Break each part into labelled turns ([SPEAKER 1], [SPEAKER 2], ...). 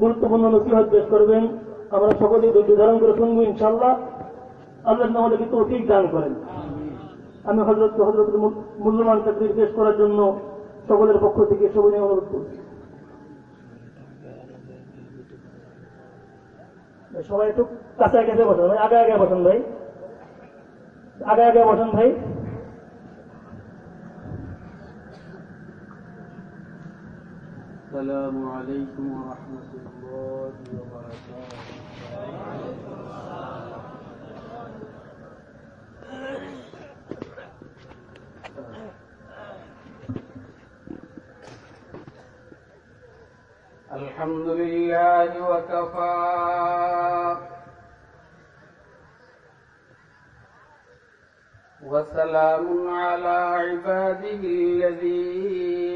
[SPEAKER 1] গুরুত্বপূর্ণ নসিহত পেশ করবেন। আমরা সকলেই ধৈর্য ধারণ করে শুনব ইনশাল্লাহ আল্লাহ আমাদেরকে তৌফিক দান করেন। আমি হজরত হজরত মূল্যবান চাকরি পেশ করার জন্য সকলের পক্ষ থেকে সবাই অনুরোধ করছি। সবাই একটু কাছে কাছে বসেন ভাই, আগে আগে বসেন ভাই। আগে আগে বসেন ভাই।
[SPEAKER 2] السلام عليكم ورحمة الله وبركاته. الحمد لله وكفى. وسلام على عباده الذين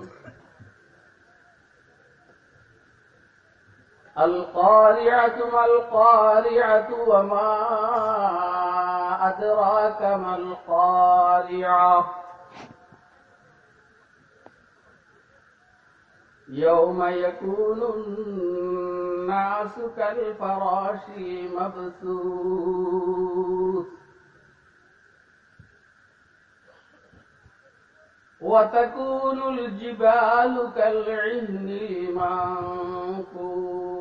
[SPEAKER 2] القارعة ما القارعة وما أدراك ما القارعة. يوم يكون الناس كالفراش المبثوث وتكون الجبال كالعهن المنفوش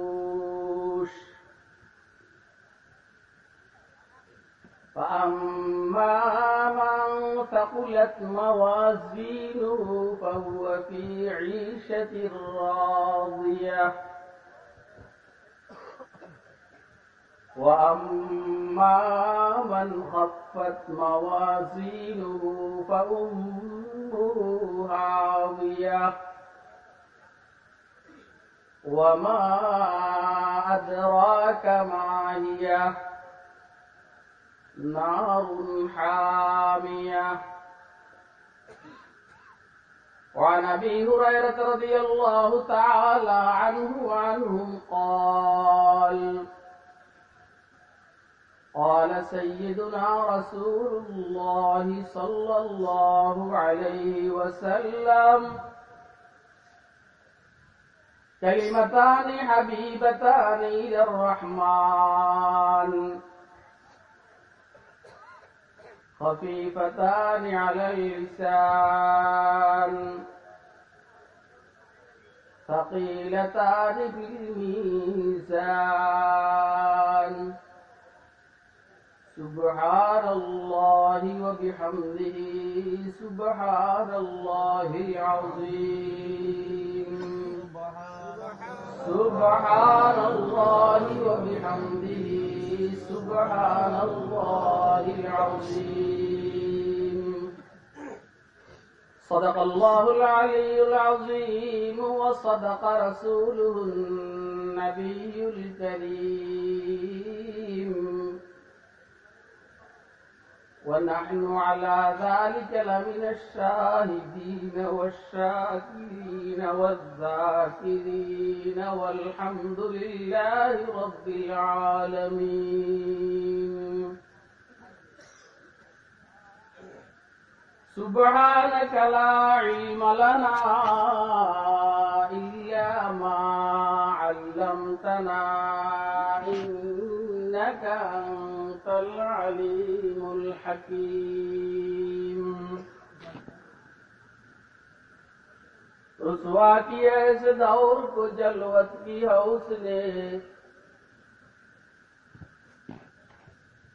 [SPEAKER 2] فأما من ثقلت موازينه فهو في عيشة راضية وأما من خفت موازينه فأمه هاوية وما أدراك ما هي نار حامية وعن أبي هريرة رضي الله تعالى عنه وعنهم قال قال سيدنا رسول الله صلى الله عليه وسلم كلمتان حبيبتان إلى الرحمن. خفيفتان على اللسان ثقيلتان في الميزان. سبحان الله وبحمده سبحان الله العظيم. سبحان الله وبحمده. سبحان الله العظيم. صدق الله العلي العظيم وصدق رسوله النبي الكريم. ونحن على ذلك لمن الشاهدين والشاكرين والذاكرين والحمد لله رب العالمين. سبحانك لا علم لنا إلا ما علمتنا إنك أنت أنت العليم الحكيم. رسوا کیا اس دور کو جلوت کی ہے اس نے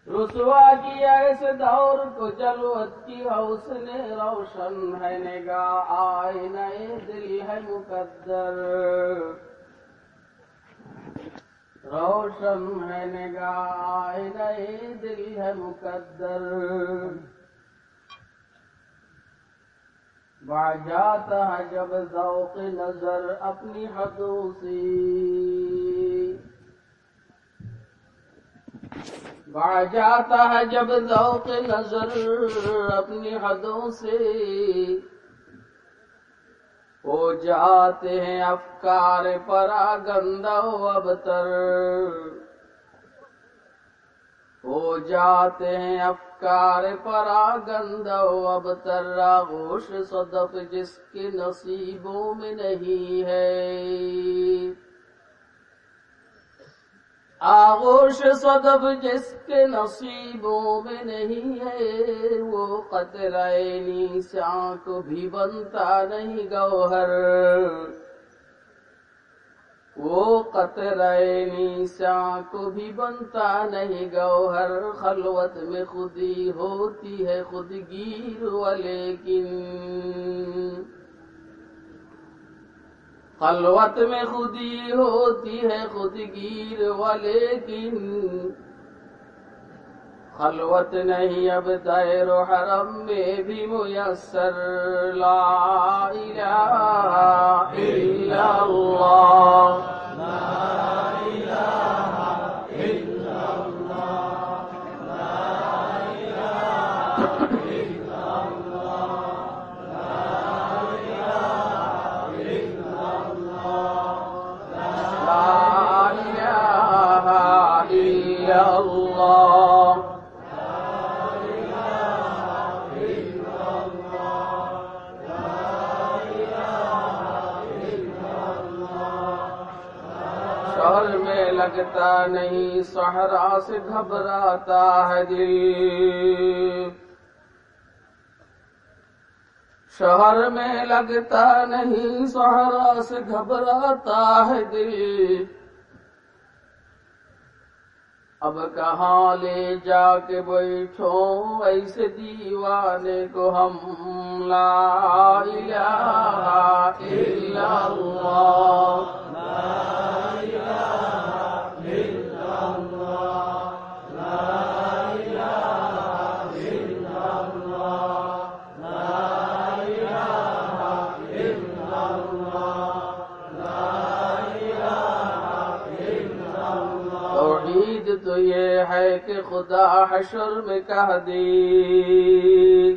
[SPEAKER 2] رسوا کیا اس دور کو جلوت کی ہے اس نے روشن ہے نگاہ آئینہ دل ہے مقدر. روشن ہے نگاہ نئی دل ہے مقدر۔ جاتا ہے جب ذوق نظر اپنی حدوسی با جاتا ہے جب ذوق نظر اپنی حدوں سے ہو جاتے ہیں افکار پرا گندہ ابتر۔ ہو جاتے ہیں افکار پرا گندہ ابتر۔ آغوش صدف جس کے نصیبوں میں نہیں ہے۔ آغوش صدف جس کے نصیبوں میں نہیں ہے، وہ قطرہ اینی سے آنکھ بھی بنتا نہیں گوہر۔ وہ قطرہ اینی سے آنکھ بھی بنتا نہیں گوہر۔ خلوت میں خودی ہوتی ہے خودگیر ولیکن خلوت میں خودی ہوتی ہے خود گیر ولیکن خلوت نہیں اب دیر و حرم میں بھی میسر لا الہ الا اللہ جاتا نہیں سہرا سے گھبراتا ہے دل۔ شہر میں لگتا نہیں سہرا سے گھبراتا ہے دل۔ اب کہاں لے جا کے بیٹھو، ایسے دیوانے کو ہم لا الہ الا اللہ۔ امید تو یہ ہے کہ خدا حشر میں کہہ دی۔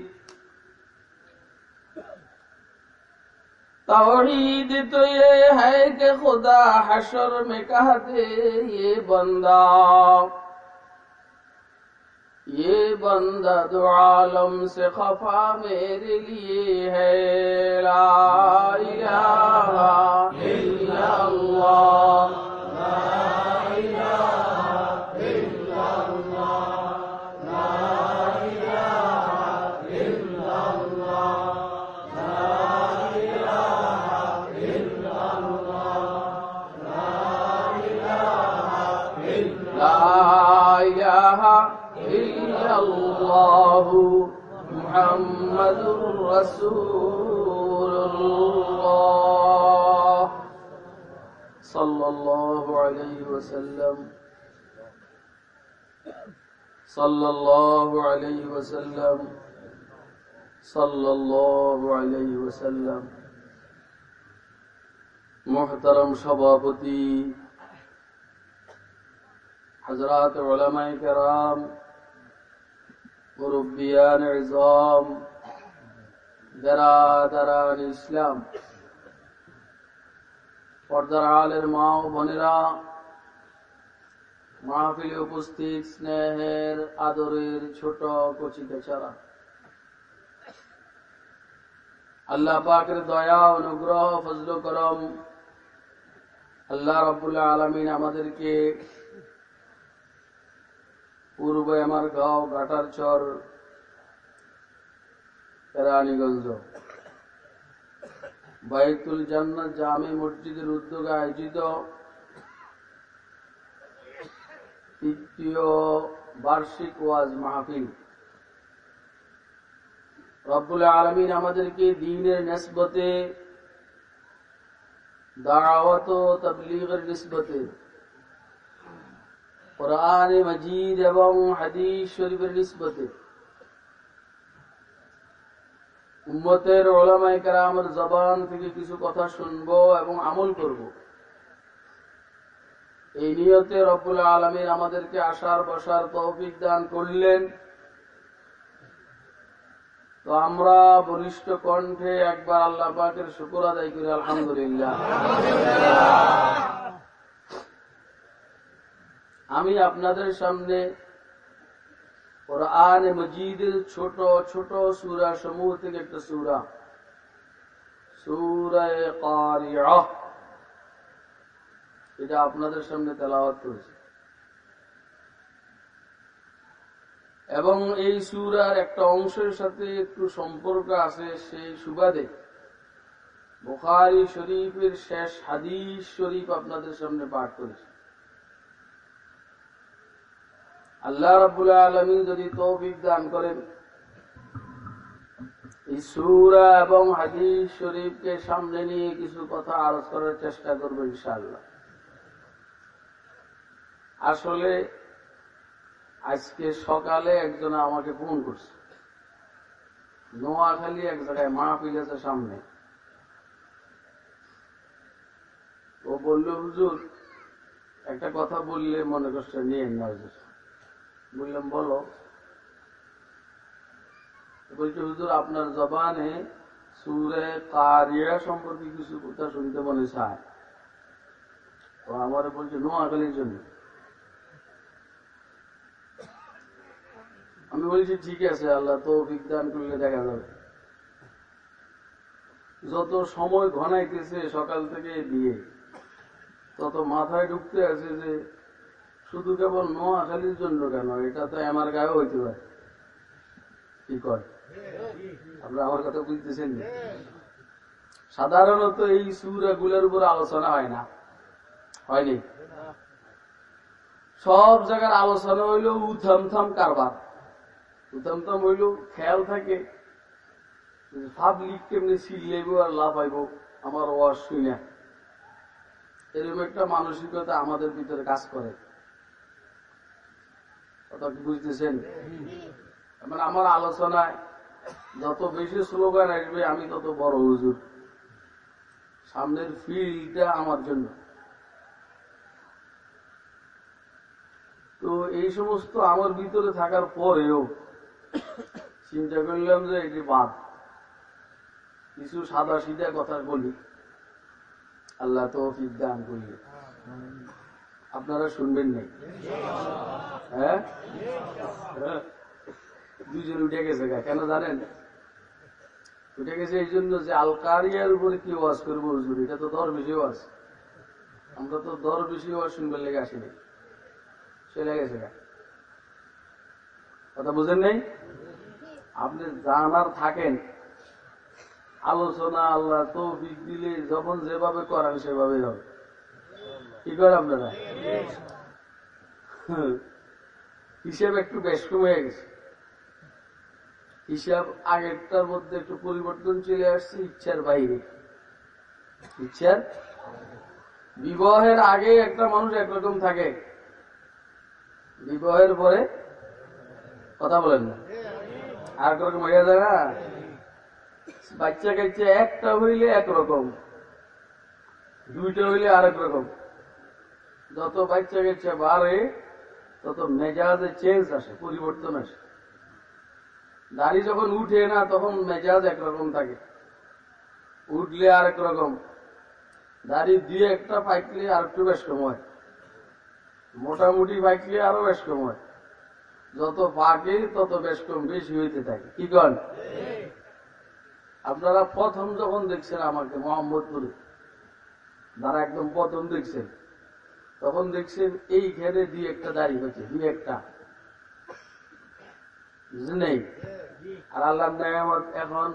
[SPEAKER 2] توحید تو یہ ہے کہ خدا حشر میں کہہ دے یہ بندہ۔ یہ بندہ دو عالم سے خفا میرے لیے ہے۔ لا الہ الا اللہ۔ محمد رسول الله صلى الله عليه وسلم صلى الله عليه وسلم صلى الله عليه وسلم محترم সভাপতি حضرات علماء کرام মুরব্বিয়ান ইসলাম, পর্দার আলের মা ও বোনেরা, মাহফিলে উপস্থিত স্নেহের আদরের ছোট কচি বেচারা আল্লাহ পাকের দয়া, অনুগ্রহ, ফজল করম, আল্লাহ রবুল্লাহ আলমিন আমাদেরকে পূর্বে আমার গাঁও, ঘাটার চর কেরানীগঞ্জ বাইতুল জান্নাত জামে মসজিদের উদ্যোগে আয়োজিত তৃতীয় বার্ষিক ওয়াজ মাহফিল। রব্বুল আলমিন আমাদেরকে দিনের নেসবতে, দাওয়াত ও তবলিগের নিসবতে, কোরআন মজিদ এবং হাদিস শরীফের নিসবতে উম্মতের ওলামাই কারামের জবান থেকে কিছু কথা শুনব এবং আমল করব। এই নিয়তে রব্বুল আলমীর আমাদেরকে আসার, বসার তৌফিক দান করলেন। তো আমরা বলিষ্ঠ কণ্ঠে একবার আল্লাহ পাকের শুকুর আদায় করি, আলহামদুলিল্লাহ। আমি আপনাদের সামনে কোরআন মজিদের ছোট ছোট সুরা সমূহ থেকে একটা সুরা। এটা আপনাদের সামনে তেলাওয়াত করেছি। এবং এই সুরার একটা অংশের সাথে একটু সম্পর্ক আছে সেই সুবাদে। বুখারি শরীফের শেষ হাদিস শরীফ আপনাদের সামনে পাঠ করেছি। আল্লাহ রাবুল আলমী যদি তৌফিক দান করেন, এই সুরা এবং হাদিস শরীফকে সামনে নিয়ে কিছু কথা আলোচ করার চেষ্টা করব ইনশাআল্লাহ। আসলে আজকে সকালে একজন আমাকে ফোন করছে। নোয়াখালী এক জায়গায় মাহফিল আছে সামনে। ও বলল, হুজুর, একটা কথা বললে মনে করছে নিয়ে না হুজুর। বললাম, বলো। বলছে, হুজুর, আপনার জবানে সুরে কারিয়া সম্পর্কে কিছু কথা শুনতে মনে চায়। তো আমার বলছে, নোয়াখালীর জন্য। আমি বলছি, ঠিক আছে, আল্লাহ তো বিজ্ঞান করলে দেখা যাবে। যত সময় ঘনাইতেছে সকাল থেকে দিয়ে তত মাথায় ঢুকতে আছে যে শুধু কেবল নোয়াখালীর জন্য কেন? এটা তো আমার গায়েও হইতে পারে। কি কয়? আপনারা আমার কথা বুঝতেছেন সাধারণত এই সুরা সুরাগুলোর উপর আলোচনা হয় না। হয়নি সব জায়গার আলোচনা হইল উথামথাম কারবার। উথামথাম হইল খেয়াল থাকে পাবলিক কেমনি সিলাইব আর লাভ পাইব আমার ওয়াজ শুনে এরকম একটা মানসিকতা আমাদের ভিতরে কাজ করে। কথা কি বুঝতেছেন? মানে আমার আলোচনায় যত বেশি স্লোগান আসবে, আমি তত বড় হুজুর। সামনের ফিল্ডটা আমার জন্য। তো এই সমস্ত আমার ভিতরে থাকার পরেও চিন্তা করলাম যে এটি বাদ। কিছু সাদা সিধা কথা বলি। আল্লাহ তো দান করি আপনারা শুনবেন নাই। হ্যাঁ। দুজন উঠে গেছে। কেন জানেন? উঠে গেছে এই জন্য যে আলকারিয়ার উপরে কি ওয়াজ করব হুজুর? এটা তো দর বেশি ওয়াজ। আমরা তো দর বেশি ওয়াজ শুনবার লেগে আসিনি চলে গেছে। কথা বুঝেন নাই? আপনি জানার থাকেন। আলোচনা আল্লাহ তো দিলে যখন যেভাবে করেন সেভাবে হবে। কি করে আপনারা। হিসাব একটু বেশ কমে গেছে। হিসাব আগেরটার মধ্যে একটু পরিবর্তন চলে আসছে, ইচ্ছার বাইরে। ইচ্ছার? বিবাহের আগে একটা মানুষ একরকম থাকে। বিবাহের পরে কথা বলেন না। আর একরকম হয়ে যায় না? বাচ্চা কাচ্চা একটা হইলে একরকম। দুইটা হইলে আরেক রকম। যত বাচ্চা কাচ্চা বাড়ে, তত মেজাজে চেঞ্জ আসে, পরিবর্তন আসে। দাড়ি যখন উঠে না, তখন মেজাজ একরকম থাকে। উঠলে আরেক রকম দাড়ি দিয়ে একটা পাইকলে আর একটু বেশ কম হয়। মোটামুটি পাইকলে আরও বেশ কম হয়। যত পাকে তত বেশ কম বেশি হইতে থাকে। কি কন? আপনারা প্রথম যখন দেখছেন আমাকে, মোহাম্মদপুরে, তারা একদম প্রথম দেখছেন। তখন দেখছেন এই ঘেরে দুই একটা দাড়ি হয়েছে, দুই একটা। নেই? আর আল্লাহ এখন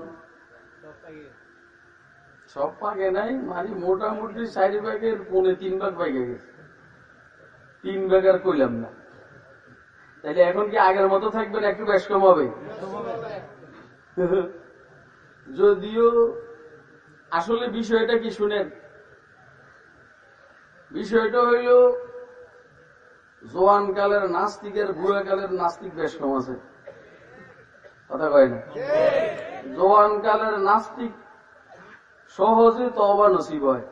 [SPEAKER 2] সব পাকে নাই মানে মোটামুটি চারি ভাগের পৌনে তিন ভাগ পাইকে গেছে। তিন ভাগ আর কইলাম না। তাইলে এখন কি আগের মতো থাকবে না একটু বেশ কম হবে? যদিও আসলে বিষয়টা কি শুনেন বিষয়টা হইল, জোয়ান কালের নাস্তিকের বুড়া কালের নাস্তিক বেশ কম আছে। কথা কয় না? জোয়ান কালের নাস্তিক সহজে তবা নসিব হয়।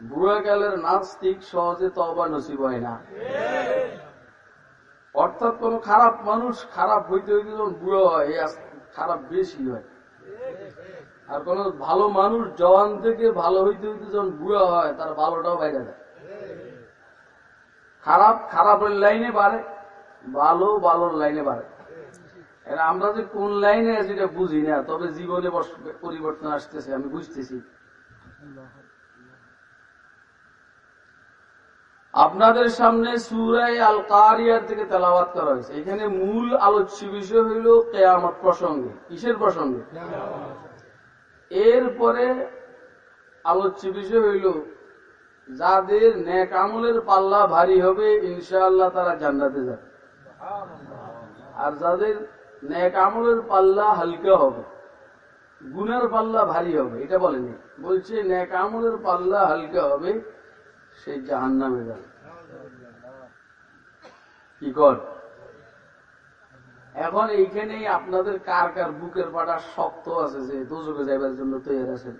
[SPEAKER 2] বুড়াকালের নাস্তিক সহজে তবা নসিব হয় না। অর্থাৎ কোন খারাপ মানুষ খারাপ হইতে হইতে যখন বুড়ো হয় খারাপ বেশি হয়। আর কোন ভালো মানুষ জওয়ান থেকে ভালো হইতে হইতে যখন বুড়ো হয়, তার ভালোটাও বাইরে যায়। খারাপ খারাপের লাইনে বাড়ে, ভালো, ভালোর লাইনে বাড়ে। আমরা যে কোন লাইনে আছি এটা বুঝি না, তবে জীবনে পরিবর্তন আসতেছে, আমি বুঝতেছি। আপনাদের সামনে সুরাই আল কারিয়ার থেকে তেলাওয়াত করা হয়েছে। এখানে মূল আলোচ্য বিষয় হইল কেয়ামত প্রসঙ্গে। কিসের প্রসঙ্গে? এরপরে আলোচ্য বিষয় হইল, যাদের ন্যাক আমলের পাল্লা ভারী হবে, ইনশাআল্লাহ তারা জান্নাতে যাবে। আর যাদের ন্যাক আমলের পাল্লা হালকা হবে, গুনার পাল্লা ভারী হবে, এটা বলেনি। বলছে ন্যাক আমলের পাল্লা হালকা হবে, সে জাহান্নামে যাবে। কি কর? এখন এইখানে আপনাদের কার কার বুকের পাটা শক্ত আছে যে দুযোগে যাইবার জন্য তৈরি আছেন?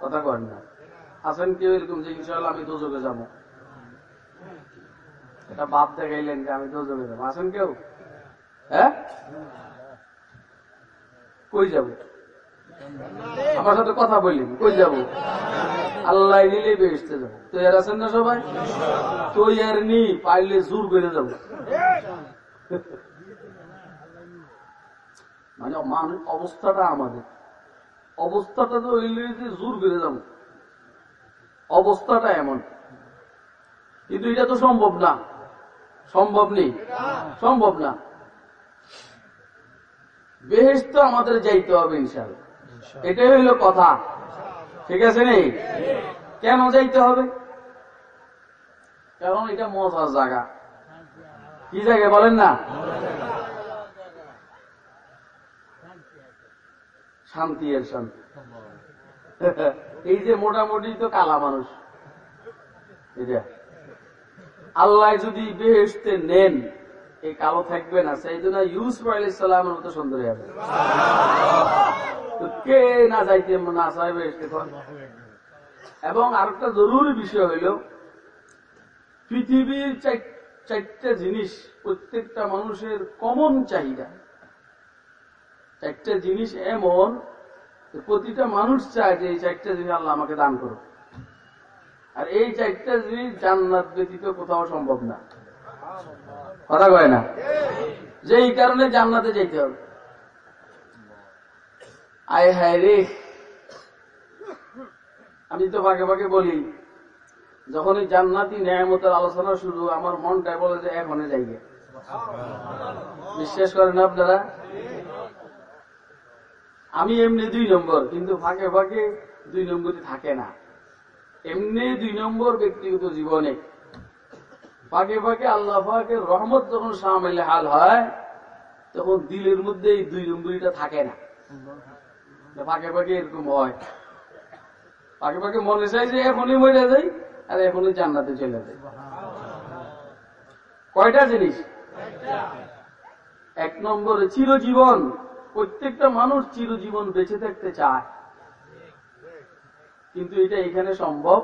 [SPEAKER 2] কথা কর না। আছেন কেউ এরকম যে ইনশাল্লাহ আমি দুযোগে যাব? এটা বাপ দেখাইলেন যে আমি দুযোগে যাব। আছেন কেউ? হ্যাঁ? কই যাব? আমার সাথে কথা বললেন, কই যাব? আল্লাহ নিলে বেসতে যাব। তৈরি আছেন না সবাই? তৈরি নি পাইলে জোর করে যাব। মানে মানুষ অবস্থাটা আমাদের। অবস্থাটা তো হইলে জোর করে যাব। অবস্থাটা এমন। কিন্তু এটা তো সম্ভব না। সম্ভব নেই। সম্ভব না। বেহেস তো আমাদের যাইতে হবে ইনশাল্লাহ এটাই হইল কথা। ঠিক আছে নেই? কেন যাইতে হবে? কারণ এটা মজার জায়গা। কি জায়গা বলেন না? শান্তি এর শান্তি। এই যে মোটামুটি তো কালা মানুষ। আল্লাহ যদি বেহেস্তে নেন এই কালো থাকবে না। সেই জন্য ইউসুফ আলী সাল্লামের মতো সুন্দর হবে কে না যাইতে, না চাই বেহেস্তে? এবং আরেকটা জরুরি বিষয় হইল, পৃথিবীর চার- চারটা জিনিস প্রত্যেকটা মানুষের কমন চাহিদা। চারটা জিনিস এমন প্রতিটা মানুষ চায় যে এই চারটা জিনিস আল্লাহ আমাকে দান করো আর এই চারটা জিনিস জান্নাত ব্যতীত কোথাও সম্ভব না। কথা কয় না? যে এই কারণে জান্নাতে যেতে হবে। আয় হায় রে। আমি তো ভাগে ভাগে বলি যখন এই জান্নাতি ন্যায়ামতের আলোচনা শুরু, আমার মনটাই বলে যে, এখনে যাইবে বিশ্বাস করেন আপনারা? আমি এমনি দুই নম্বর, কিন্তু ফাঁকে ফাঁকে দুই নম্বরই থাকে না। এমনি দুই নম্বর ব্যক্তিগত জীবনে। ফাঁকে ফাঁকে আল্লাহ ফাঁকের রহমত যখন সামিল হাল হয়, তখন দিলের মধ্যে এই দুই নম্বরটা থাকে না। ফাঁকে ফাঁকে এরকম হয়। ফাঁকে ফাঁকে মনে চাই যে, এখনই মরে যাই। আর এখনই জান্নাতে চলে যাই কয়টা জিনিস? এক নম্বরে চিরজীবন। প্রত্যেকটা মানুষ চিরজীবন বেঁচে থাকতে চায়। কিন্তু এটা এখানে সম্ভব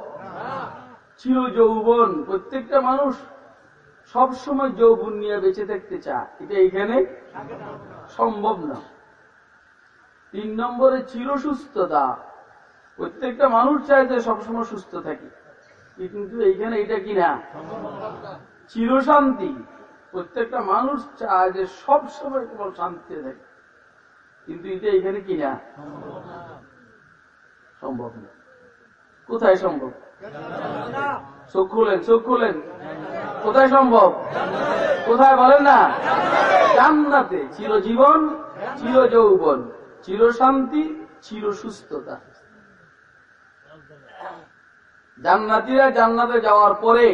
[SPEAKER 2] চির যৌবন প্রত্যেকটা মানুষ সব সময় যৌবন নিয়ে বেঁচে থাকতে চায়। এটা এখানে সম্ভব না। তিন নম্বরে চির সুস্থতা প্রত্যেকটা মানুষ চায় যে সবসময় সুস্থ থাকি। কিন্তু এইখানে এটা কিনা চিরশান্তি। প্রত্যেকটা মানুষ চায় যে সব সময় কেবল শান্তিতে থাকে। কিন্তু এটা এখানে কিনা সম্ভব না। কোথায় সম্ভব? চোখ খুলেন চোখ খুলেন। কোথায় সম্ভব? কোথায় বলেন না? জান্নাতে। চিরজীবন চির যৌবন চির শান্তি চির সুস্থতা জান্নাতিরা জান্নাতে যাওয়ার পরে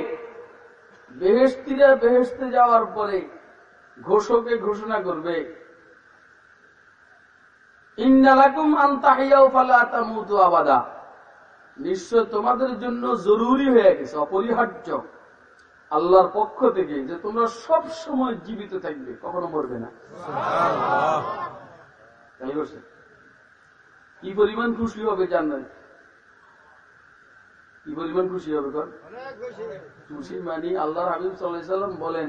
[SPEAKER 2] বেহেস্তিরা বেহেস্তে যাওয়ার পরে ঘোষকে ঘোষণা করবে ইন্নালাকুম আন্তাহিয়াও ফালা তামুতু আবাদা। নিশ্চয় তোমাদের জন্য জরুরি হয়ে গেছে অপরিহার্য। আল্লাহর পক্ষ থেকে যে তোমরা সব সময় জীবিত থাকবে কখনো মরবে না। কি পরিমাণ খুশি হবে জান্নাত? কি পরিমাণ খুশি হবে কর। খুশি মানে আল্লাহর হাবিব সাল্লাম বলেন,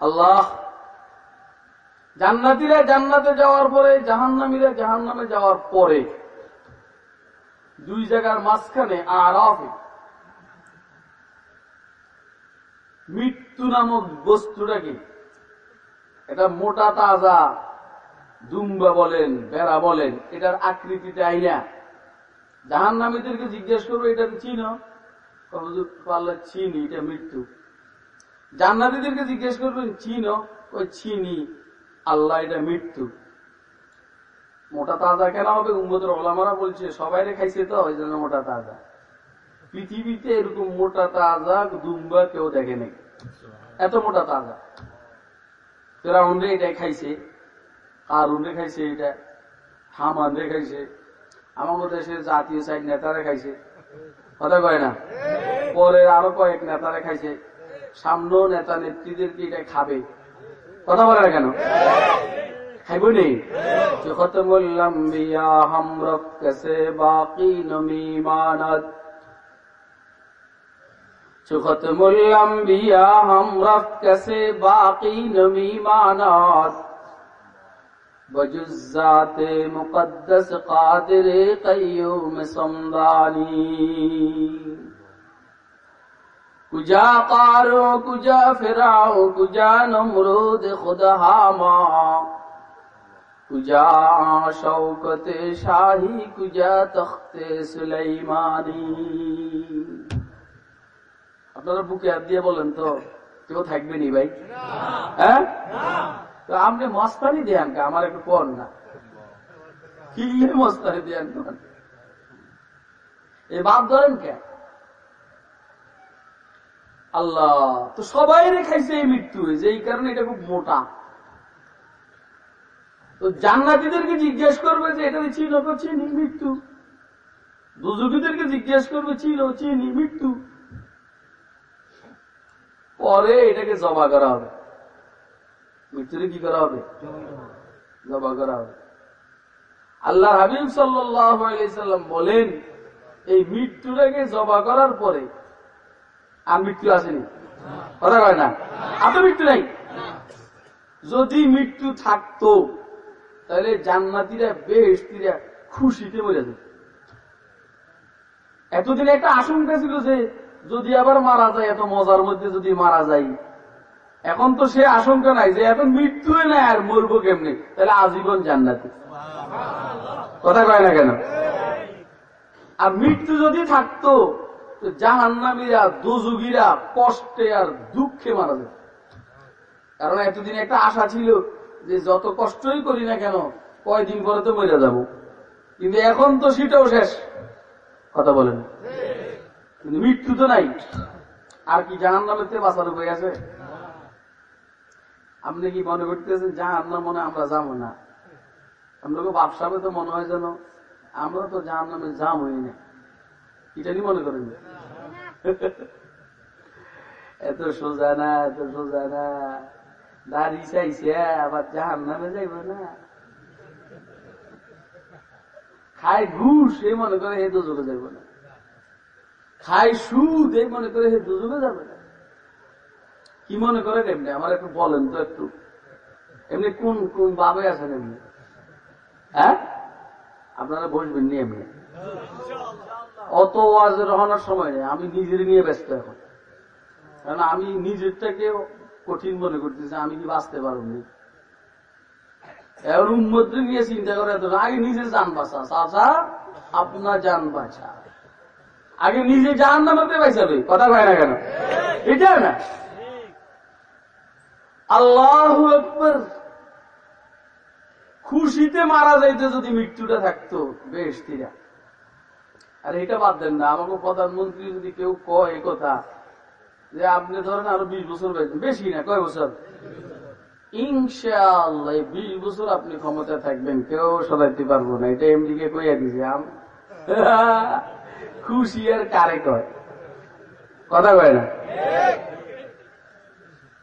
[SPEAKER 2] আল্লাহ জান্নাতিরা জান্নাতে যাওয়ার পরে, জাহান্নামীরা জাহান্নামে যাওয়ার পরে দুই জায়গার মাঝখানে আরাফে মৃত্যু নামক বস্তুটাকে এটা মোটা তাজা দুম্বা বলেন, বেড়া বলেন, এটার আকৃতিতে আইনা। জাহান নামীদেরকে জিজ্ঞেস করব, এটা চিন? পারলে চিনি, এটা মৃত্যু। জান্নাতিদেরকে জিজ্ঞেস করবেন চিন? ওই চিনি, আল্লাহ, এটা মৃত্যু। মোটা তাজা কেন হবে? উম্মতের ওলামারা বলছে সবাই খাইছে তো, ওই জন্য মোটা তাজা। পৃথিবীতে এরকম মোটা তাজা দুম্বা কেউ দেখে নাই। এত মোটা তাজা। ফেরাউন রে এটাই খাইছে কারুন রে খাইছে, এটা হামান রে খাইছে। আমাদের দেশের জাতীয় সাইড নেতা রেখাইছে হতে পারে না। পরে আরও কয়েক নেতা রেখাইছে সামনে নেতা নেত্রীদেরকে এটা খাবে? কথা বলে না কেন? খাইব কেসে বাকি নমিমানত খতমুল্লাম বিয়া কেসে বাকি وجزات مقدس قادر قیوم سمدانی کجا قارو کجا فراؤ کجا نمرود خدا ہاما کجا شوکت شاہی کجا تخت سلیمانی۔ اپنا رب کو کیا دیا بولن تو؟ کیوں বলেন بھی نہیں بھائی؟ ہاں ہاں তো আপনি মস্তানি দেন কে, আমার একটু কর না। কিনলে মস্তানি দেন এই বাদ ধরেন কে? আল্লাহ, তো সবাই খাইছে এই মৃত্যু হয়েছে এই কারণে এটা খুব মোটা। তো জান্নাতিদেরকে জিজ্ঞেস করবে যে, এটা ছিল চিনি মৃত্যু? দুজুকিদেরকে জিজ্ঞেস করবে ছিল চিনি মৃত্যু? পরে এটাকে জমা করা হবে। মৃত্যুরে কি করা হবে? জমা করা হবে। আল্লাহ হাবিব সাল্লাম বলেন, এই মৃত্যুটাকে জমা করার পরে আর মৃত্যু আসেনি। কথা কয় না? তো মৃত্যু নাই। যদি মৃত্যু থাকতো, তাহলে জান্নাতিরা বেহস্তিরা খুশিতে মরে যেত। এতদিন একটা আশঙ্কা ছিল যে, যদি আবার মারা যায়, এত মজার মধ্যে যদি মারা যায় এখন তো সে আশঙ্কা নাই যে এখন মৃত্যু নাই আর মরবো কেমনি? তাহলে আজীবন জান্নাতি। কথা কয় না কেন? আর মৃত্যু যদি থাকতো জাহান্নামীরা, দুযুগীরা কষ্টে আর দুঃখে মারা যেত। কারণ এতদিন একটা আশা ছিল যে যত কষ্টই করি না কেন, কয়দিন পরে তো মরে যাব। কিন্তু এখন তো সেটাও শেষ। কথা বলেন। কিন্তু মৃত্যু তো নাই। আর কি জাহান নামের বাঁচার উপায় আছে? আপনি কি মনে করতেছেন জাহান নাম মনে আমরা যাব না আমরা বাপসাবে তো মনে হয় যেন আমরা তো জাহান নামে জাম হই না। এটা কি মনে করেন? এত সোজা না, এত সোজা না। দাড়ি চাইছে, আবার জাহান নামে যাইব না। খায় ঘুষ এই মনে করে হে দুজনে যাইব না। খায় সুদ এই মনে করে হে দুজনে যাবে না। কি মনে করেন এমনি আমার একটু বলেন তো একটু। এমনি কোন কোন বাবে আছেন এমনি? হ্যাঁ? আপনারা বসবেন নি এমনি? অত ওয়াজের রহনার সময় নেই। আমি নিজের নিয়ে ব্যস্ত এখন। কারণ আমি নিজেরটাকে কঠিন মনে করতেছি, আমি কি বাঁচতে পারবনি এখন উন্মদ্রে নিয়ে চিন্তা করে এত আগে নিজে যান বাঁচা। চাচা, আপনার যান বাঁচা। আগে নিজে যান নামাতে পাইছাবে কথা কয় না কেন? এটা না। আল্লাহ একবার খুশিতে মারা যাইতে যদি মৃত্যুটা থাকতো বেশ তিরা আর এটা বাদ দেন না, আমাকে প্রধানমন্ত্রী যদি কেউ কয় কথা, যে আপনি ধরেন আরও বিশ বছর বেঁচেন বেশি না, কয় বছর? ইনশাআল্লাহ বিশ বছর আপনি ক্ষমতা থাকবেন, কেউ সদাইতে পারব না। এটা এমডিকে কইয়া দিছে খুশি আর কারে কয়? কথা কয় না?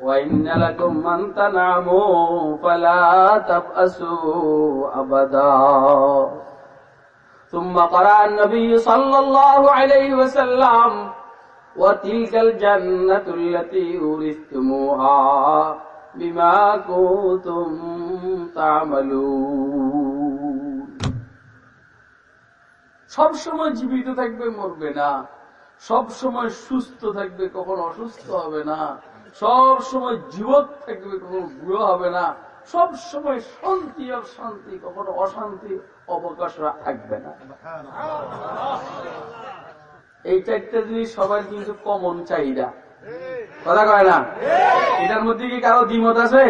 [SPEAKER 2] وإن لكم أن تنعموا فلا تبأسوا أبدا ثم قرأ النبي صلى الله عليه وسلم وتلك الجنة التي أورثتموها بما كنتم تعملون সব সময় জীবিত থাকবে মরবে না সব সময় সুস্থ থাকবে কখনো অসুস্থ হবে না সব সময় জীবত থাকবে কখনো বুড়ো হবে না। সব সময় শান্তি আর শান্তি, কখনো অশান্তি অবকাশ থাকবে না। এই চারটা জিনিস সবার কিন্তু কমন চাহিদা। কথা কয় না? এটার মধ্যে কি কারও দ্বিমত আছে?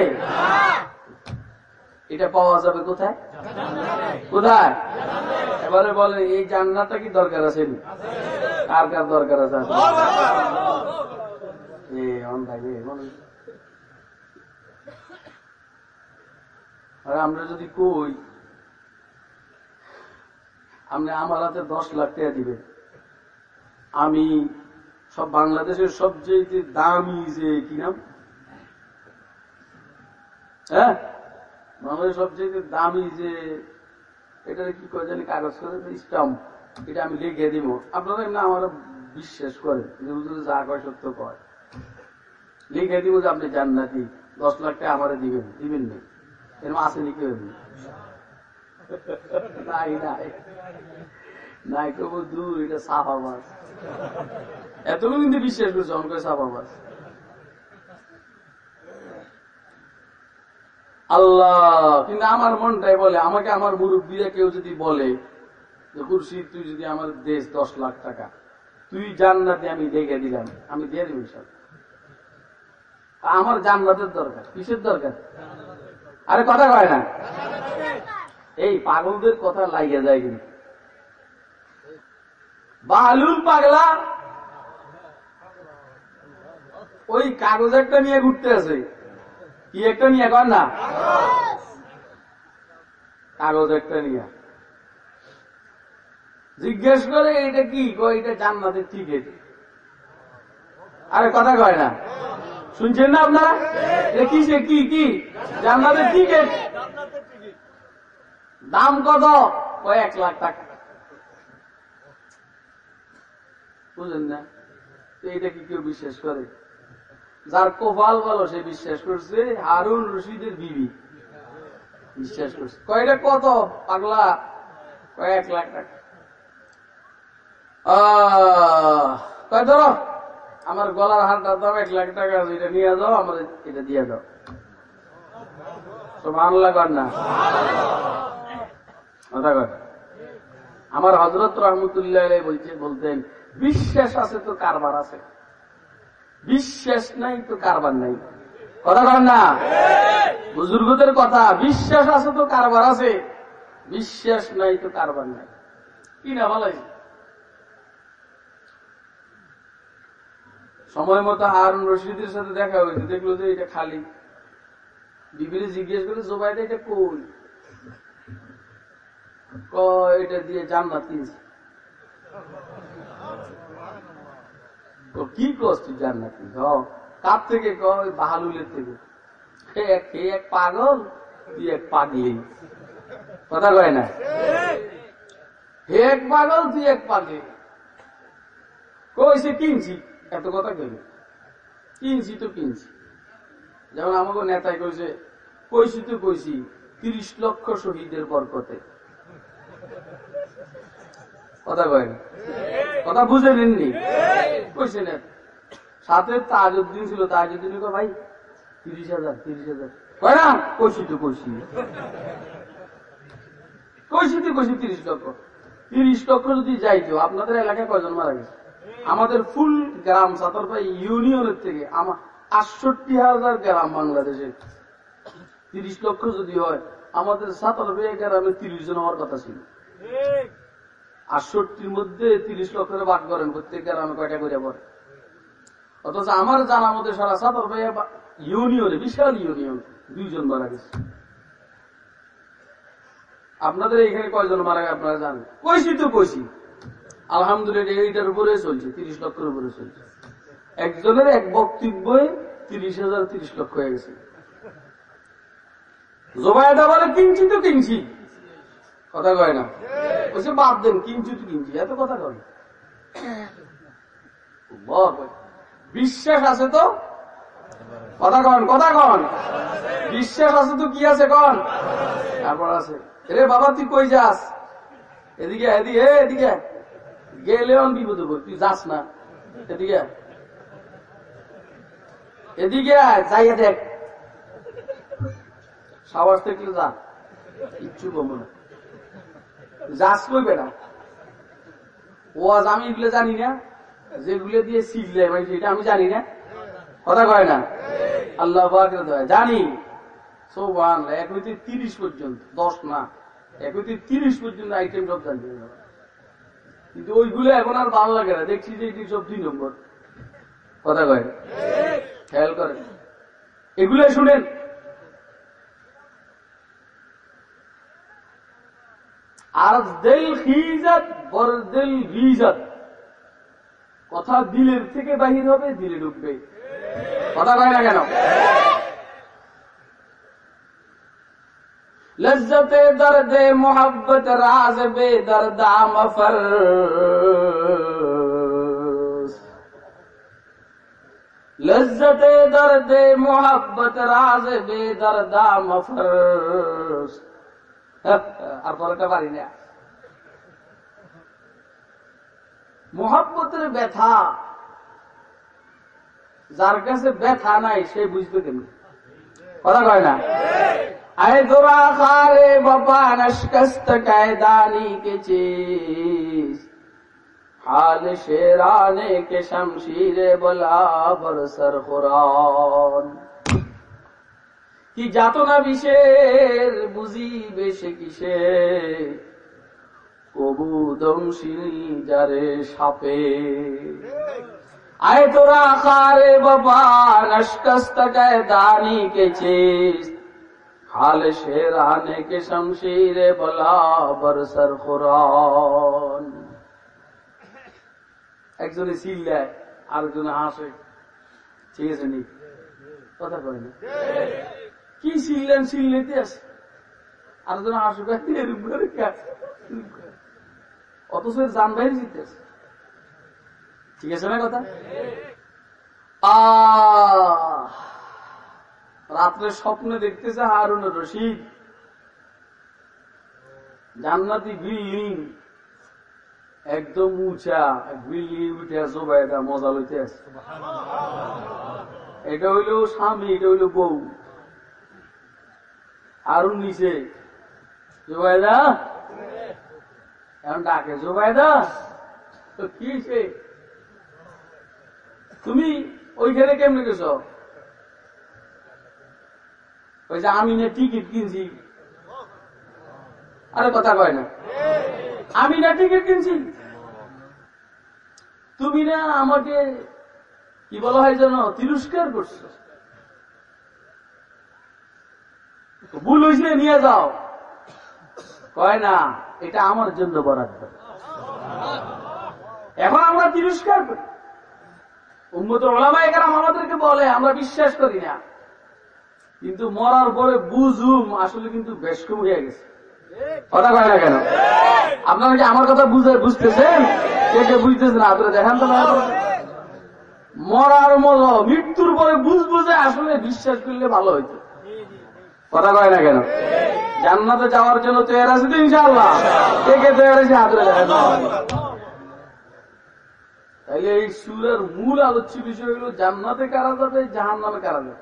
[SPEAKER 2] এটা পাওয়া যাবে কোথায়? কোথায়? এবারে বলেন, এই জান্নাতটা কি দরকার আছে? কার কার দরকার আছে? এ অন ভাই রে, আর আমরা যদি কই আপনি আমার হাতে দশ লাখ টাকা দিবেন আমি সব বাংলাদেশের সবচেয়ে দামি যে কি নাম? হ্যাঁ? বাংলাদেশের সবচেয়ে দামি যে এটা কি করে জানি কাগজ করে? স্টাম্প এটা আমি লিখে দিব। আপনারা এমনি আমার বিশ্বাস করে যে যা কয় সত্য কয়। লিখে দিব যে আপনি জান্নাতি। দশ লাখ টাকা আমারে দিবেন দিবেন না। এরকম কেউ এমনি? নাই নাই। নাই কেবল দূর, এটা সাফা মাছ এতগুলো কিন্তু বিশ্বাস করছে অঙ্ক সাফা মাছ আল্লাহ, কিন্তু আমার মনটাই বলে, আমাকে আমার মুরব্বীরা কেউ যদি বলে যে, খুরশিদ, তুই যদি আমার দেশ দশ লাখ টাকা, তুই জান্নাতে, আমি দেখে দিলাম, আমি দিয়ে দিব সব আমার জান্নাতের দরকার, কিসের দরকার? আরে, কথা কয় না। এই পাগলদের কথা লাগিয়ে যায় কিন্তু। বালুল পাগলা ওই কাগজ একটা নিয়ে ঘুরতে আছে কি একটা নিয়ে, কর না? কাগজ একটা নিয়ে। জিজ্ঞেস করে এটা কি? এটা জান্নাতের টিকিট আরে, কথা কয় না। শুনছেন না আপনারা? কি সে কি কি? জান্নাতের টিকিট দাম কত? কয় এক লাখ টাকা। বুঝলেন না? এটা কি কেউ বিশ্বাস করে? যার কোপাল বলো সে বিশ্বাস করছে হারুন রশিদের বিবি। বিশ্বাস করছে। কয়টা কত? পাগলা। কয়েক লাখ টাকা। কয় ধরো? আমার গলার হারটার দাম এক লাখ টাকা আছে, এটা নিয়ে যাও আমার এটা দিয়ে দাও। আমার হজরত রহমতুল্লাহ বলছে বলতেন বিশ্বাস আছে তো কারবার আছে। বিশ্বাস নাই তো কারবার নাই। কথা কর না। বুজুর্গদের কথা বিশ্বাস আছে তো কারবার আছে। বিশ্বাস নাই তো কারবার নাই। কি না ভালো সময় মতো হারুন রশিদের সাথে দেখা হয়েছে। দেখল যে এটা খালি। বিবিরে জিজ্ঞেস করে জোবাইটা এটা কই কয়, এটা দিয়ে জান্নাত কিনছে কি করছ তুই জান্নাতি হ। কার থেকে কয়? বাহালুলের থেকে। এক এক পাগল, তুই এক পাগলি। কথা কয় না? হে এক পাগল, তুই এক পাগলি। কইছে, কিনছি। এত কথা কইবে কিনছি তো কিনছি। যেমন আমাকে নেতাই কইছে কইছি তো কইছি তিরিশ লক্ষ শহীদের বরকতে। কথা কয় কথা বুঝে নেননি? কইছে না। সাথে তাজউদ্দিন ছিল, তাজউদ্দিন ভাই, তিরিশ হাজার তিরিশ হাজার। কয় না কইছি তো কইছি কইছি তো কইছি তিরিশ লক্ষ। তিরিশ লক্ষ যদি যাইতো, আপনাদের এলাকায় কয়জন মারা গেছে? আমাদের ফুল গ্রাম সাতরপাই ইউনিয়নের থেকে আমার আটষট্টি হাজার গ্রাম বাংলাদেশে তিরিশ লক্ষ যদি হয়, আমাদের সাতরপাই গ্রামে তিরিশ জন হওয়ার কথা ছিল। আটষট্টির মধ্যে তিরিশ লক্ষ করে ভাগ করেন প্রত্যেক গ্রামে কয়টা করে পড়ে। অথচ আমার জানা মধ্যে সারা সাতর ইউনিয়নে, বিশাল ইউনিয়ন, দুইজন মারা গেছে। আপনাদের এখানে কয়জন মারা গেছে আপনারা জানেন? কইছি তো কইছি আলহামদুলিল্লাহ এইটার উপরে চলছে, তিরিশ লক্ষের উপরে চলছে। একজনের এক বক্তব্যে তিরিশ হাজার তিরিশ লক্ষ হয়ে গেছে। জোবায়দা বলে কিনছি তো কিনছি কথা কয় না। বলছে, বাদ দেন কিনছি তো কিনছি এত কথা কয় বিশ্বাস আছে তো? কথা কন কথা কন। বিশ্বাস আছে তো, কি আছে কন? তারপর আছে রে বাবা, তুই কই যাস? এদিকে এদিকে এদিকে। গেলে অন বিপদ হব, তুই যাস না। এদিকে। এদিকে যাইয়া দেখ। সাবাস দেখলে যা। কিচ্ছু কমো না। যাস কই বেড়া ও আজ আমি এগুলো জানি না। যেগুলো দিয়ে শিখলে ভাই সেটা আমি জানি না। কথা কয় না? আল্লাহ জানি। সৌবান এক হইতে তিরিশ পর্যন্ত দশ না। এক হইতে তিরিশ পর্যন্ত আইটেম সব জানতে। কিন্তু ওইগুলো এখন আর ভালো লাগে না। দেখছি যে এটি সব দুই নম্বর। কথা কয়? খেয়াল করেন এগুলো শুনেন। আর কথা দিলের থেকে বাহির হবে, দিলে ঢুকবে। কথা কয় না কেন? লজ্জতে দর্দে মোহ্বত রাজ বেদরদা মফর লজ্জতে দর্দে মোহ্বত রাজ বেদরদা মফর আর পরটা পারি না মোহ্বতের ব্যথা যার কাছে ব্যথা নাই সে বুঝবে কেমনি কথা কয় না আয় তোরা খারে বাবা নষ্ট কায় দানি কে হাল শেরানে কে শমশিরে বলাবর সর হরান কি যাত না বিশের বুঝিবে সে কিসে? কবু দংশিনী জারে সাপে। আয় তোরা খারে বাবা নষ্ট কায়দানি কে চেষ্ট হাল শেরানে কে শমশির বলা বরসর খুরান একজনে চিল্লায় আরেকজনে হাসে। ঠিক আছে নি কথা কয় না? কি চিল্লেন চিল্লেতে আছে আরেকজন হাসে? অথচ যান বাইরে জিতেছে ঠিক আছে না কথা? আহ! রাত্রে স্বপ্নে দেখতেছে হারুন রশিদ। জান্নাতি বিল্ডিং একদম উঁচা বিল্ডিং উঠে জোবাইদা মজা লইতে আছে এটা হইল স্বামী এটা হইল বউ। আরুন নিচে। জোবাইদা? এখন ডাকে জোবাইদা? তো কি সে তুমি ওইখানে কেমনে গেছ? ওই আমি না টিকিট কিনছি। আরে কথা কয় না। আমি না টিকিট কিনছি। তুমি না আমাকে কি বলা হয় যেন তিরস্কার করছ। ভুল হয়েছে নিয়ে যাও। কয় না, এটা আমার জন্য বরাদ্দ। এখন আমরা তিরস্কার করি। উন্মত ওলামায় কারাম আমাদেরকে বলে, আমরা বিশ্বাস করি না। কিন্তু মরার পরে বুঝুম, আসলে কিন্তু বেশ কম হয়ে গেছে। কথা কয় না কেন? আপনারা কি আমার কথা বুঝে বুঝতেছেন? কে কে বুঝতেছেন? আপনারা দেখান তো মরার মতো মৃত্যুর পরে বুঝ বুঝে আসলে বিশ্বাস করলে ভালো হইতো। কথা কয় না কেন? জান্নাতে যাওয়ার জন্য তৈরি আছে তো ইনশাআল্লাহ। কে কে তৈরি আছে হাতরে দেখান তাইলে এই সুরের মূল আলোচ্য বিষয় হলো, জান্নাতে কারা যাবে জাহান নামে কারা যাবে?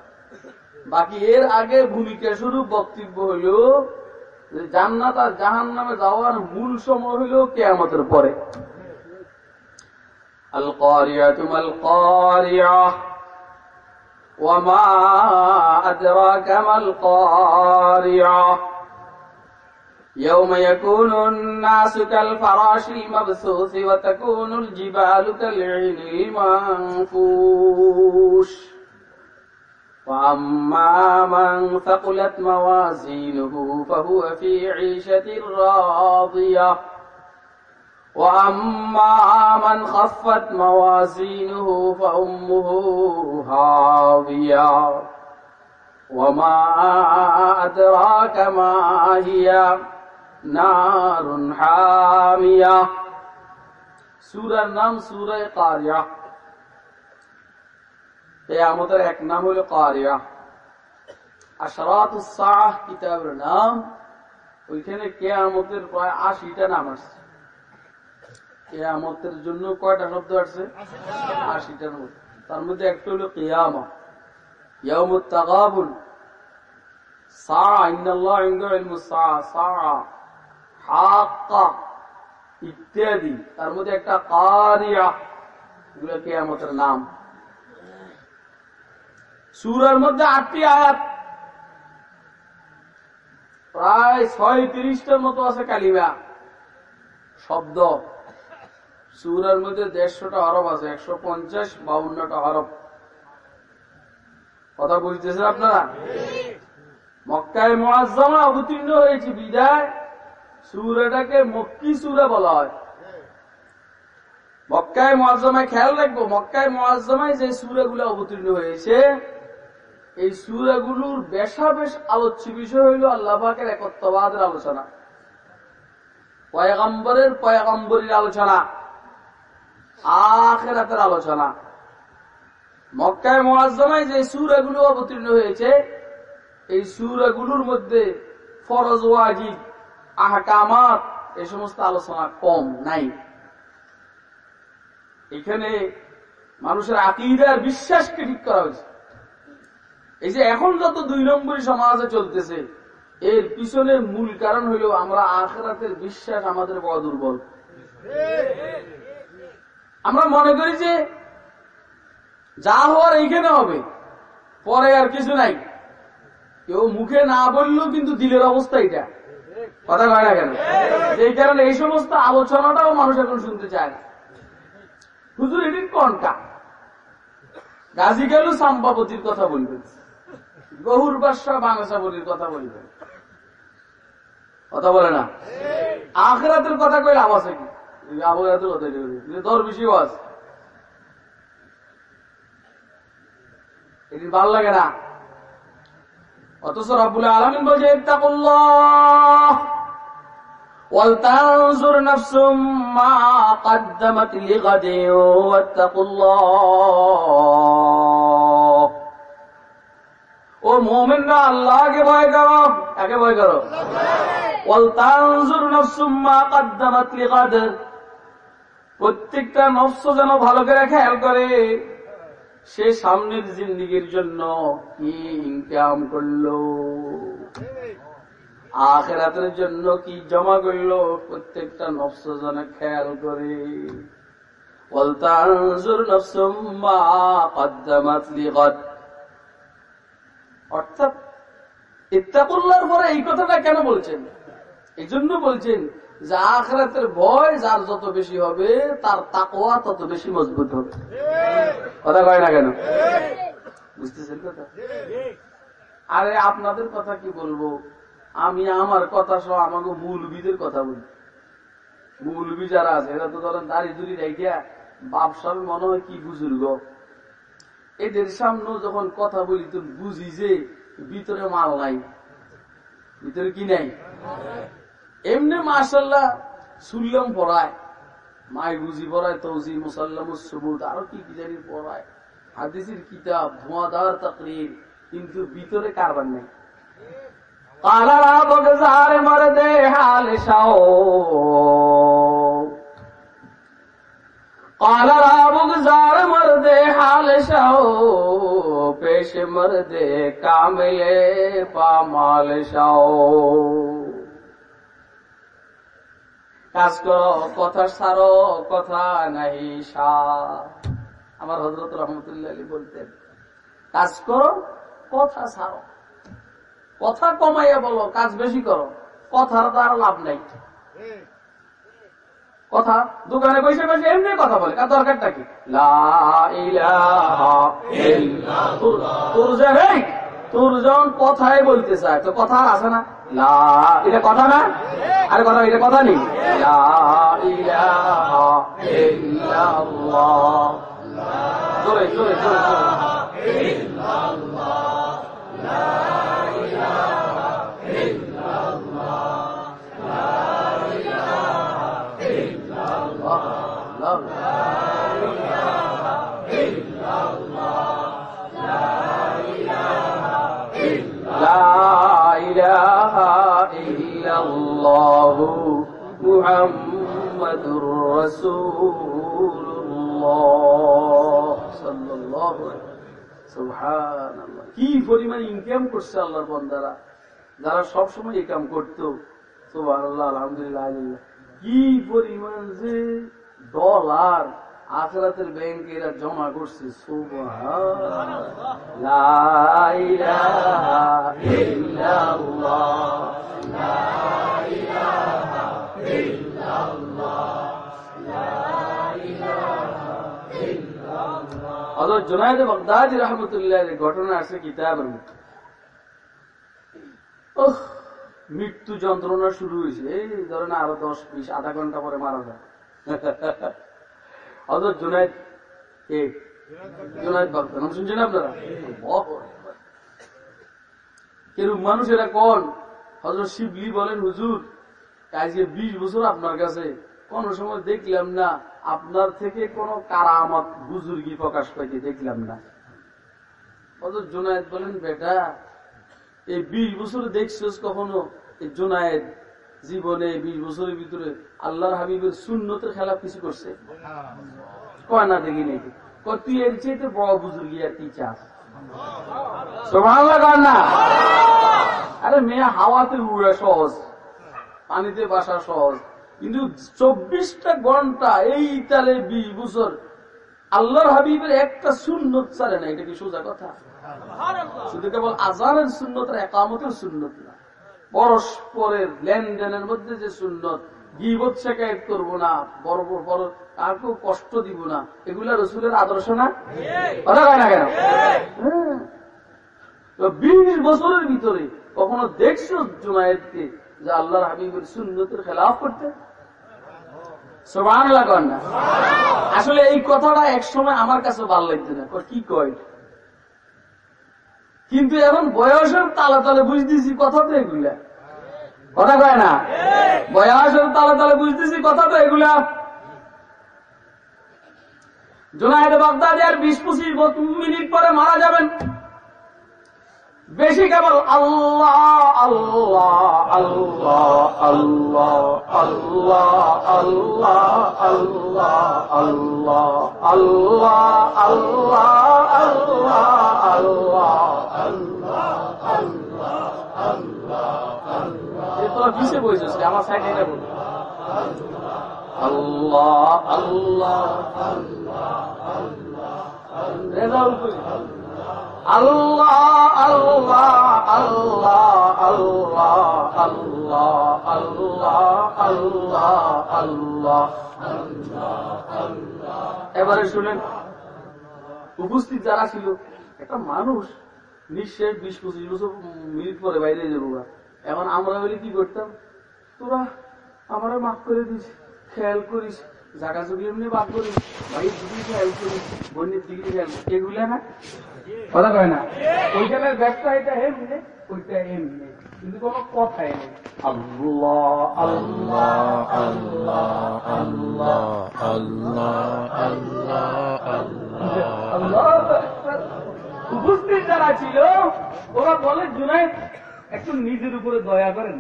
[SPEAKER 2] বাকি এর আগে ভূমিকা শুরু বক্তব্য হইল যে জান্নাত আর জাহান নামে যাওয়ার মূল সময় হইল কেয়ামতের পরে আল মাল কারিয়া وما أدراك ما القارعة يوم يكون الناس كالفراش المبثوث وتكون الجبال كالعين المنفوش وأما من ثقلت موازينه فهو في عيشة راضية وأما من خفت موازينه فأمه هاوية وما أدراك ما هي نار حامية سورة নাম سورة قارية কেয়ামতের এক নাম হলো কারিয়া। আশরাত উৎসাহ কিতাবের নাম, ওইখানে কেয়ামতের প্রায় আশিটা নাম আসছে। কেয়ামতের জন্য কয়টা শব্দ আসছে? আশিটার মধ্যে তার মধ্যে একটা হলো কেয়ামা। ইত্যাদি। তার মধ্যে একটা কারিয়া। এগুলো কেয়ামতের নাম। সুরার মধ্যে আটটি আয়াত। প্রায় ছয় তিরিশটার মতো আছে কালিমা। শব্দ। সুরার মধ্যে দেড়শোটা হরফ আছে, একশো পঞ্চাশ বাউন্নটা হরফ। কথা বুঝতেছেন আপনারা? মক্কায় মোয়াজ্জামা অবতীর্ণ হয়েছে, বিদায়। সুরাটাকে মক্কি সুরা বলা হয়। মক্কায় মোয়াজ্জামায় খেয়াল রাখব, মক্কায় মোয়াজ্জামায় যে সুরাগুলো অবতীর্ণ হয়েছে এই সুরাগুলোর বেশা বেশ আলোচ্য বিষয় হইল আল্লাহ পাকের একত্ববাদের আলোচনা। পয়গম্বরের পয়গম্বরীর আলোচনা। আখেরাতের আলোচনা। মক্কায় মোয়াজ্জমায় যে সুরাগুলো অবতীর্ণ হয়েছে, এই সুরাগুলোর মধ্যে ফরজ ওয়াজিব, আহকামাত এই সমস্ত আলোচনা কম, নাই। এখানে মানুষের আকিদার বিশ্বাসকে ঠিক করা হয়েছে। এই যে এখন যত দুই নম্বরই সমাজে চলতেছে, এর পিছনের মূল কারণ হইল আমরা আখরাতের বিশ্বাস আমাদের বড় দুর্বল। আমরা মনে করি যে, যা হওয়ার এইখানে হবে, পরে আর কিছু নাই। কেউ মুখে না বললেও কিন্তু দিলের অবস্থা এটা কথা কয় না কেন? এই কারণে এই সমস্ত আলোচনাটাও মানুষ এখন শুনতে চায় না। হুজুর এটির কনকা গাজী গেল সাম্পাবতীর কথা বলবেন। গহুর বাদশাহ বাংলাসাবলীর কথা বলবেন কথা বলে না আখরাতের কথা কইলে লাভ আছে কি আবহাওয়াতের কথা দর বেশি আছে এটি ভাল লাগে না অথচ রব্বুল আলমিন বলছে ইত্তাকুল্লাহ ولتنظر نفس ما قدمت لغد واتقوا الله ও মোমেনরা, আল্লাহকে ভয় করো। একে ভয় করো? প্রত্যেকটা নফস যেন ভালো করে খেয়াল করে। সে সামনের জিন্দিগির জন্য কি ইনকাম করল? আখেরাতের জন্য কি জমা করল? প্রত্যেকটা নফস যেন খেয়াল করে। ওয়ালতানজুর নাফসুম মা কাদ্দামাত লিগাদ অর্থাৎ ইত্তাকুল্লার পরে এই কথাটা কেন বলছেন? এই জন্য বলছেন যে আখরাতের যার যত বেশি হবে, তার তাকোয়া তত বেশি মজবুত হবে। কথা কয় না কেন? বুঝতেছেন কথা? আরে আপনাদের কথা কি বলব? আমি আমার কথা সহ আমাকে মৌলবীদের কথা বলি। মৌলবী যারা আছে, এরা তো ধরেন দাড়ি দুড়ি রেখে বাপসাবে মনে হয় কি বুজুর্গ? এদের সামনে যখন কথা বলি, তো বুঝি যে ভিতরে মাল নাই। ভিতরে কি নাই? এমনি মাসাল্লাহ সুল্লাম পড়ায়। মাই বুঝি পড়ায়, তৌজি, মুসাল্লাম সবুত আরও কি কি জানি পড়ায়। হাদিসের কিতাব, ধোঁয়াদার তাকরির, কিন্তু ভিতরে কারবার নেই। কালারা বগজার মরদে হাল শাও কালারা মরদে হাল শাও পেশ মরদে কামলে পামাল শাও কাজ কথা সারো, কথা নাই আমার হজরত রহমতুল্লাহ বলতেন, কাজ করো, কথা সারো। কথা কমাইয়া বলো, কাজ বেশি করো, কথার তো আর লাভ নাই। কথা? দোকানে বসে বসে এমনি কথা বলে। আর দরকারটা কি? তোর- তোর যে এই, তোর যখন কথাই বলতে চায় তো কথা আছে না? লা এটা কথা না? আরে কথা এটা কথা নেই। জোরে জোরে জোরে رسول الله صلى الله عليه সুবহান কি পরিমাণ ইনকাম করছে আল্লাহর বন্দারা যারা সব সময় এই কাম করতো সুবহানাল্লাহ আলহামদুলিল্লাহ আলিল্লাহ। কি পরিমাণ যে ডলার আখরাতের ব্যাংকে এরা জমা করছে সুবহান ইলাহা ইল্লাল্লাহ হযরত রহমতুল্লাহ ঘটনা আছে কিতাবের মৃত্যু যন্ত্রণা শুরু হয়েছে। এই ধরেন আরও দশ, বিশ, আধা ঘণ্টা পরে মারা যায়। হযরত জুনায়েদ জুনায়েদ বাগদাদ। নাম শুনছেন আপনারা? এরকম মানুষেরা কোন? হজরত শিবলি বলেন, হুজুর, আজকে বিশ বছর আপনার কাছে। কোন সময় দেখলাম না। আপনার থেকে কোন কারামত বুজুর্গি প্রকাশ পাইতে দেখলাম না। হজরত জুনায়েদ বলেন, বেটা, এই বিশ বছর দেখছিস কখনো? এই জুনায়েদ জীবনে বিশ বছরের ভিতরে আল্লাহর হাবিবের শূন্যতের খেলা কিছু করছে? কয় না, দেখি নাকি তুই এর চাইতে বড় বুজুর্গি আর কি চাস? না। আরে মেয়ে, হাওয়াতে উড়ে সহজ, পানিতে বাসা সহজ। কিন্তু চব্বিশটা ঘণ্টা এই তালে বিশ বছর আল্লাহর হাবিবের একটা সুন্নত চালে না এটা কি সোজা কথা? শুধু কেবল আজানের সুন্নত আর একামতের সুন্নত না পরস্পরের লেনদেনের মধ্যে যে সুন্নত গিবত শেখায়ত করব না বড় বড় কাউকে কষ্ট দিব না এগুলা রসুলের আদর্শ না? কথা কয় না কেন? হ্যাঁ। বিশ বছরের ভিতরে কখনো দেখছ জুনায়েদকে যে আল্লাহর হাবিবের সুন্নতের খেলাফ করতে? আসলে এই কথাটা এক সময় আমার কাছে ভালো লাগছে না। কি কয়? কিন্তু এখন বয়সের তালে তালে বুঝতেছি কথা তো এগুলা। কথা কয় না? বয়সের তালে তালে বুঝতেছি কথা তো এগুলা। জুনায়দ বাগদাদি আর বিশ পঁচিশ মিনিট পরে মারা যাবেন। বেশি কেবল আল্লাহ আল্লাহ আল্লাহ আল্লাহ আল্লাহ আল্লাহ আল্লাহ আল্লাহ আল্লাহ আল্লাহ আল্লাহ আল্লাহ তোরা কিসে বসেছিস আমার সাইডে এটা বল আল্লাহ আল্লাহ করি আল্লাহ আল্লাহ আল্লাহ আল্লাহ আল্লাহ আল্লাহ আল্লাহ আল্লাহ এবারে শুনেন, উপস্থিত যারা ছিল, একটা মানুষ নিশ্চয় বিশ পঁচিশ বছর মিনিট পরে বাইরে যাব এখন আমরা বলি, কি করতাম? তোরা আমরা মাফ করে দিস, খেয়াল করিস জায়গা যদি এমনি বাদ ভাই না? কথা কয় না? ওইখানের ব্যবসা এটা এমনি ওইটা এমনি। কিন্তু কোনো কথাই নেই। আল্লাহ আল্লাহ আল্লাহ আল্লাহ আল্লাহ আকবার। উপস্থিত যারা ছিল ওরা বলে জুনাই একটু নিজের উপরে দয়া করেন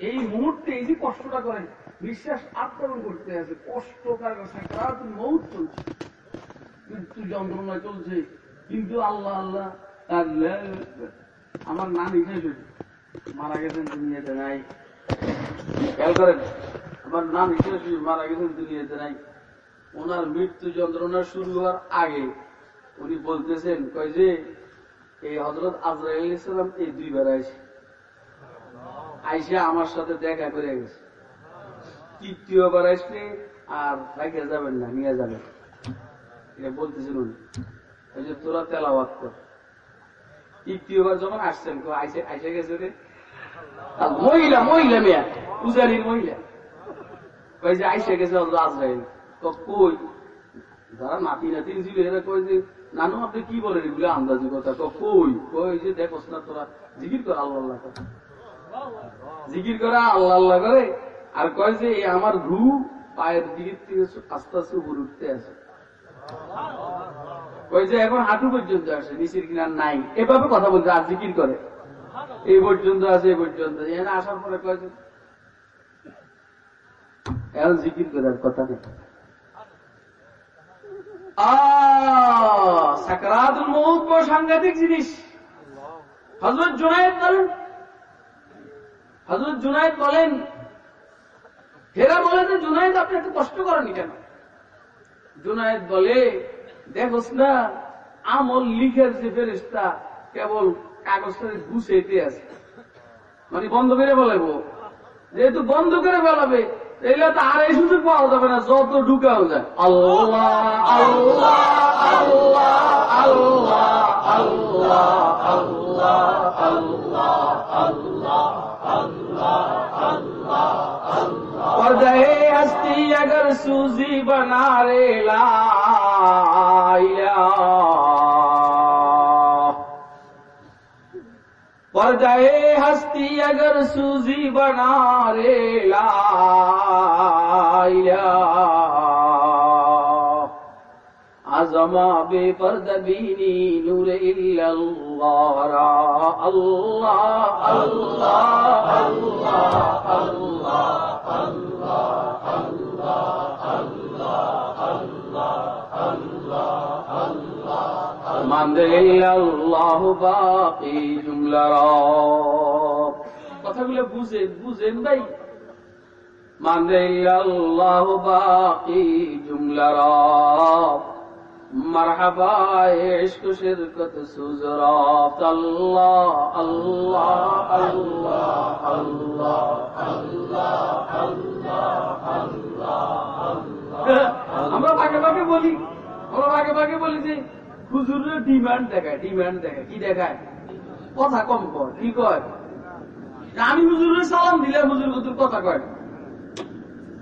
[SPEAKER 2] এই মুহূর্তে এই যে কষ্টটা করেন বিশ্বাস আক্রমণ করতে আছে কষ্টকার সাকরাত মৌত চলছে। মৃত্যু যন্ত্রণা চলছে, কিন্তু আল্লাহ আল্লাহ আল্লাহ আমার নানি শেষ মারা গেছেন দুনিয়াতে নাই। খেয়াল করেন, আমার নানি শেষ মারা গেছেন দুনিয়াতে নাই। ওনার মৃত্যু যন্ত্রণা শুরু হওয়ার আগে উনি বলতেছেন, কয় যে, এই হজরত আজরাইল ইসলাম এই দুইবার আসে আইসা আমার সাথে দেখা করে গেছে। তৃতীয়বার আসলে আর রেখে যাবেন না, নিয়ে যাবেন। এটা উনি। ওই যে তোরা তেলাওয়াত কর। তৃতীয়বার যখন আসছেন আইসে গেছে রে? মহিলা মহিলা মেয়া, পূজারীর মহিলা। কই নাতি এরা কই যে, নানু, আপনি কি বলেন এগুলো আন্দাজি কথা? কই? কই যে, দেখোস না তোরা, জিকির কর আল্লাহ জিকির করা আল্লাহ আল্লাহ করে। আর কয় যে আমার রু পায়ের দিকের থেকে আস্তে আস্তে উপরে উঠতে আছে। কই যে এখন হাঁটু পর্যন্ত আসে, নিচের কিনার নাই। এভাবে কথা বলছে আর জিকির করে। এই পর্যন্ত আছে, এই পর্যন্ত এখানে আসার পরে কয় যে, এখন জিকির করার কথা নেই। সাংঘাতিক জিনিস। হজরত জুনায়েদ বলেন হজরত জুনায়েদ বলেন হেরা বলে যে জুনায়েদ আপনি এত কষ্ট করেনি কেন? জুনায়েদ বলে দেখোস না আমল লিখের যে ফেরিস্তা কেবল কাগজটা গুছাইতে আছে। মানে বন্ধ করে বলাবো যেহেতু বন্ধ করে ফেলাবে, তাইলে তো আর এই সুযোগ পাওয়া যাবে না, যত ঢুকাও যায়। আল্লাহ আল্লাহ আল্লাহ আল্লাহ আল্লাহ আল্লাহ। اللہ اور دہے ہستی اگر سوزی بنا رے لا پر دہے ہستی اگر سوزی بنا رے لا عظم بے فرد بینی نور اللہ را اللہ اللہ اللہ اللہ اللہ اللہ اللہ اللہ اللہ الله اللہ باقی جملہ را কথাগুলো বুঝেন বুঝেন ভাই। মান্দে আল্লাহ বাকি জুমলা রব مرحبا عشق شرکت سزرات اللہ اللہ اللہ اللہ اللہ اللہ আমরা ভাগে ভাগে বলি, আমরা ভাগে ভাগে বলি যে হুজুরের ডিমান্ড দেখায় ডিমান্ড দেখায়, কি দেখায়? কথা কম কর কি কয়? আমি হুজুরের সালাম দিলে হুজুর হুজুর কথা কয়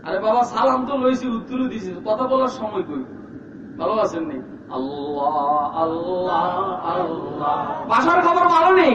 [SPEAKER 2] আরে বাবা, সালাম তো লইছি, উত্তরও দিছি, কথা বলার সময় কই? ভালো আছেন নি আল্লাহ আল্লাহ আল্লাহ। বাসার খবর ভালো নেই।